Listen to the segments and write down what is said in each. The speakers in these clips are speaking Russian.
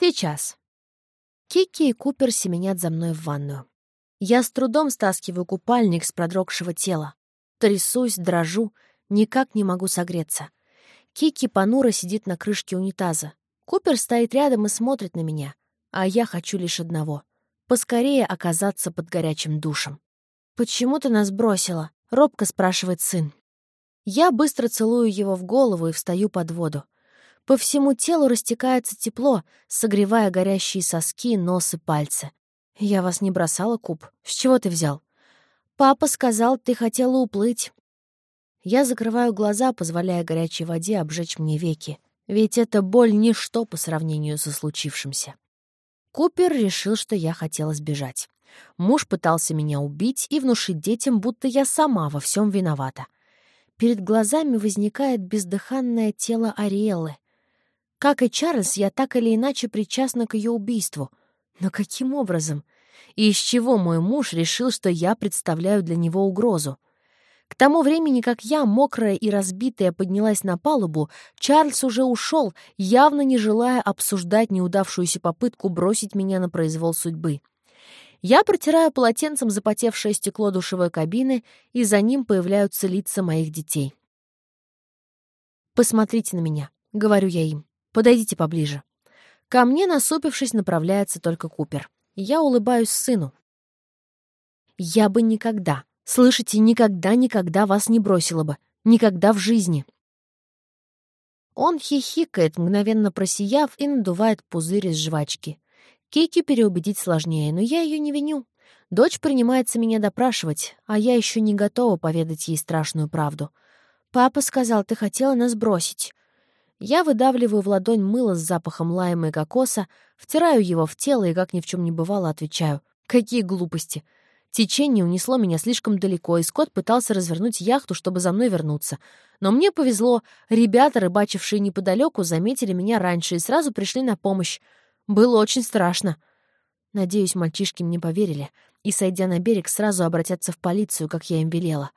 Сейчас. Кики и Купер семенят за мной в ванную. Я с трудом стаскиваю купальник с продрогшего тела. Трясусь, дрожу, никак не могу согреться. Кики понуро сидит на крышке унитаза. Купер стоит рядом и смотрит на меня, а я хочу лишь одного — поскорее оказаться под горячим душем. «Почему ты нас бросила?» — робко спрашивает сын. Я быстро целую его в голову и встаю под воду. По всему телу растекается тепло, согревая горящие соски, нос и пальцы. «Я вас не бросала, Куб. С чего ты взял?» «Папа сказал, ты хотела уплыть». Я закрываю глаза, позволяя горячей воде обжечь мне веки. Ведь эта боль — ничто по сравнению со случившимся. Купер решил, что я хотела сбежать. Муж пытался меня убить и внушить детям, будто я сама во всем виновата. Перед глазами возникает бездыханное тело Ариэллы. Как и Чарльз, я так или иначе причастна к ее убийству. Но каким образом? И из чего мой муж решил, что я представляю для него угрозу? К тому времени, как я, мокрая и разбитая, поднялась на палубу, Чарльз уже ушел, явно не желая обсуждать неудавшуюся попытку бросить меня на произвол судьбы. Я протираю полотенцем запотевшее стекло душевой кабины, и за ним появляются лица моих детей. «Посмотрите на меня», — говорю я им. «Подойдите поближе». Ко мне, насупившись, направляется только Купер. Я улыбаюсь сыну. «Я бы никогда, Слышите, никогда-никогда вас не бросила бы. Никогда в жизни. Он хихикает, мгновенно просияв, и надувает пузырь из жвачки. Кейки переубедить сложнее, но я ее не виню. Дочь принимается меня допрашивать, а я еще не готова поведать ей страшную правду. «Папа сказал, ты хотела нас бросить». Я выдавливаю в ладонь мыло с запахом лайма и кокоса, втираю его в тело и, как ни в чем не бывало, отвечаю. «Какие глупости! Течение унесло меня слишком далеко, и Скотт пытался развернуть яхту, чтобы за мной вернуться. Но мне повезло. Ребята, рыбачившие неподалеку, заметили меня раньше и сразу пришли на помощь. Было очень страшно. Надеюсь, мальчишки мне поверили и, сойдя на берег, сразу обратятся в полицию, как я им велела.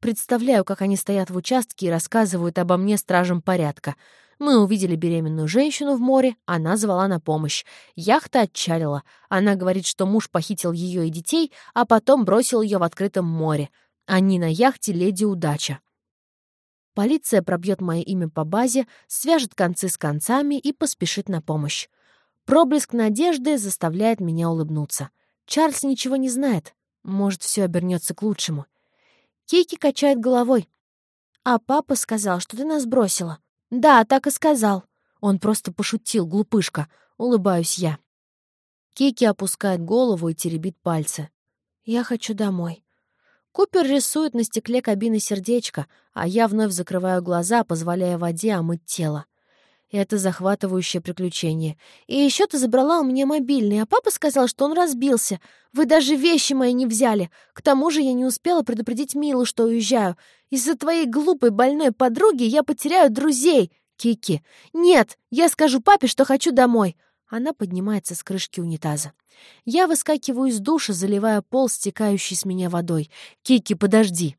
Представляю, как они стоят в участке и рассказывают обо мне стражам порядка — мы увидели беременную женщину в море, она звала на помощь. Яхта отчалила. Она говорит, что муж похитил ее и детей, а потом бросил ее в открытом море. Они на яхте «Леди Удача». Полиция пробьет мое имя по базе, свяжет концы с концами и поспешит на помощь. Проблеск надежды заставляет меня улыбнуться. Чарльз ничего не знает. Может, все обернется к лучшему. Кейки качает головой. «А папа сказал, что ты нас бросила. «Да, так и сказал». Он просто пошутил, глупышка. Улыбаюсь я. Кики опускает голову и теребит пальцы. «Я хочу домой». Купер рисует на стекле кабины сердечко, а я вновь закрываю глаза, позволяя воде омыть тело. Это захватывающее приключение. И еще ты забрала у меня мобильный, а папа сказал, что он разбился. Вы даже вещи мои не взяли. К тому же я не успела предупредить Милу, что уезжаю. Из-за твоей глупой больной подруги я потеряю друзей. Кики. Нет, я скажу папе, что хочу домой. Она поднимается с крышки унитаза. Я выскакиваю из душа, заливая пол, стекающий с меня водой. Кики, подожди.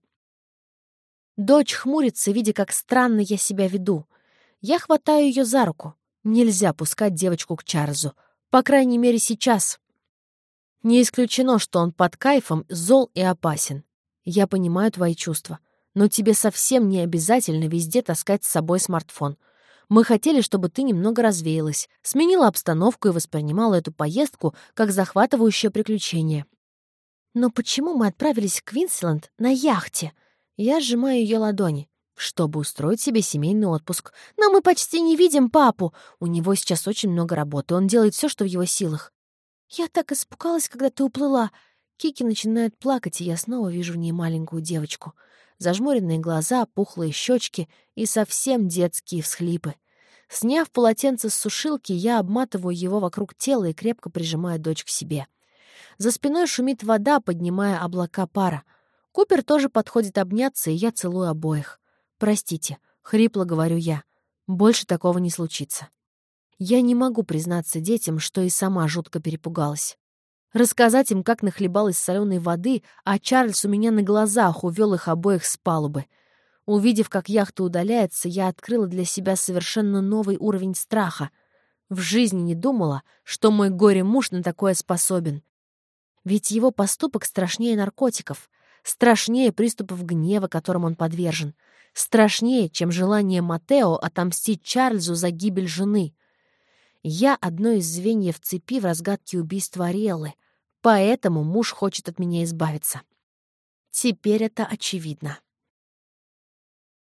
Дочь хмурится, видя, как странно я себя веду. Я хватаю ее за руку. Нельзя пускать девочку к Чарльзу. По крайней мере, сейчас. Не исключено, что он под кайфом зол и опасен. Я понимаю твои чувства. Но тебе совсем не обязательно везде таскать с собой смартфон. Мы хотели, чтобы ты немного развеялась, сменила обстановку и воспринимала эту поездку как захватывающее приключение. Но почему мы отправились в Квинсленд на яхте? Я сжимаю ее ладони чтобы устроить себе семейный отпуск. Но мы почти не видим папу. У него сейчас очень много работы, он делает все, что в его силах. Я так испугалась, когда ты уплыла. Кики начинает плакать, и я снова вижу в ней маленькую девочку. Зажмуренные глаза, пухлые щечки и совсем детские всхлипы. Сняв полотенце с сушилки, я обматываю его вокруг тела и крепко прижимаю дочь к себе. За спиной шумит вода, поднимая облака пара. Купер тоже подходит обняться, и я целую обоих. «Простите», — хрипло говорю я. «Больше такого не случится». Я не могу признаться детям, что и сама жутко перепугалась. Рассказать им, как нахлебалась соленой воды, а Чарльз у меня на глазах увел их обоих с палубы. Увидев, как яхта удаляется, я открыла для себя совершенно новый уровень страха. В жизни не думала, что мой горе-муж на такое способен. Ведь его поступок страшнее наркотиков, страшнее приступов гнева, которым он подвержен, страшнее, чем желание Матео отомстить Чарльзу за гибель жены. Я одно из звеньев цепи в разгадке убийства Ариэллы, поэтому муж хочет от меня избавиться. Теперь это очевидно.